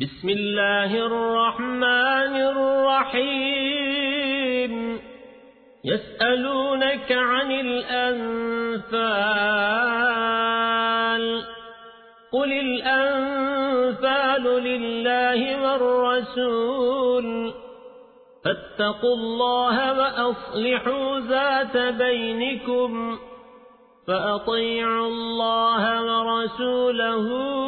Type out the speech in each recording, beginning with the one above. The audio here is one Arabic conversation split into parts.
بسم الله الرحمن الرحيم. يسألونك عن الأنفال. قل الأنفال لله والرسول. فاتقوا الله وأصلحوا ذات بينكم. فأطيعوا الله ورسوله.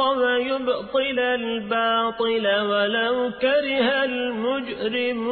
ويبطل الباطل ولو كره المجرمون.